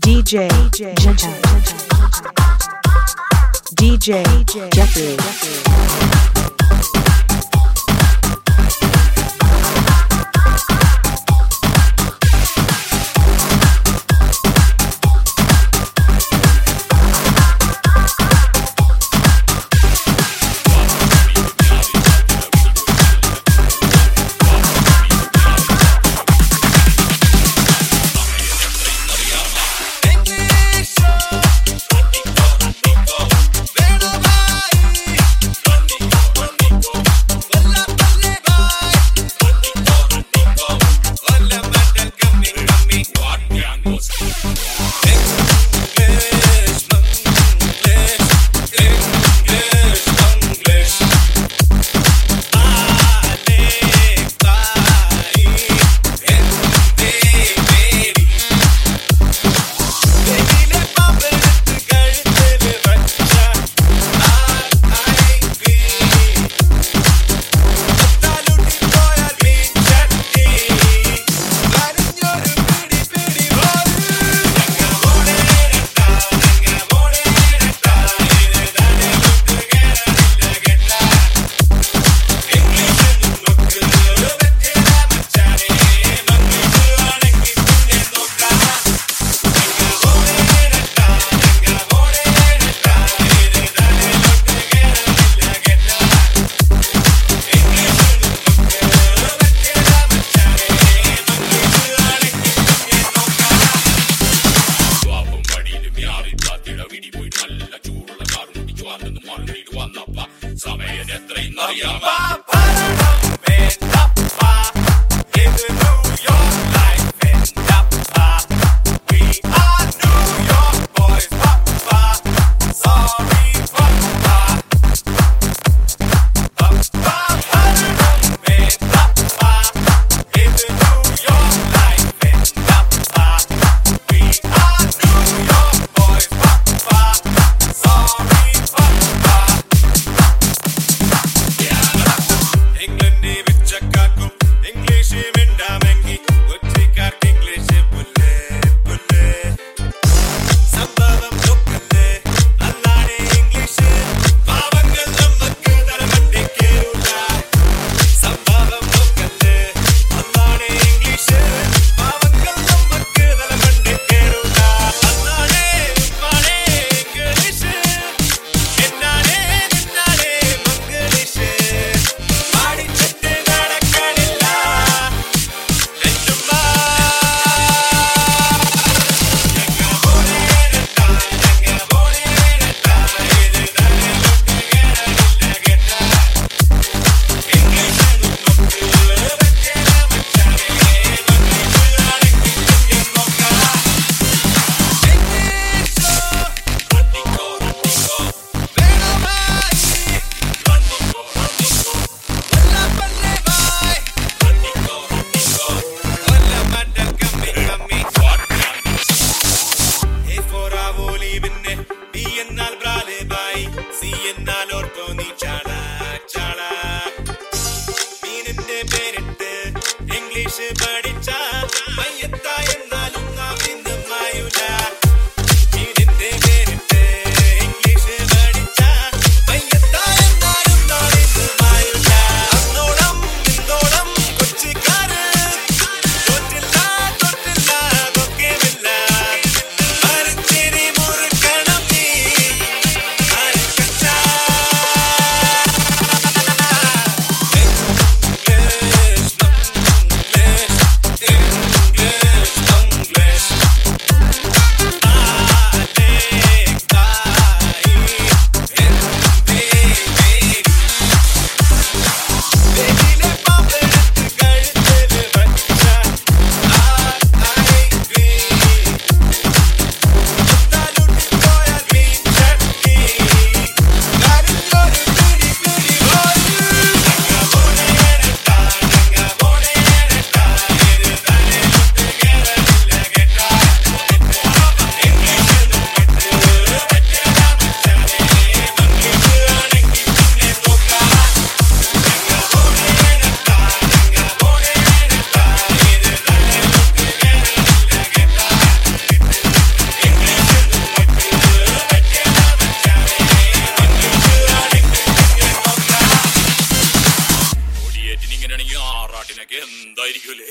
DJ Jetta. DJ Jeffrey. Oh, yeah, mom. வயசு படிச்சா starting again, Dairigüle.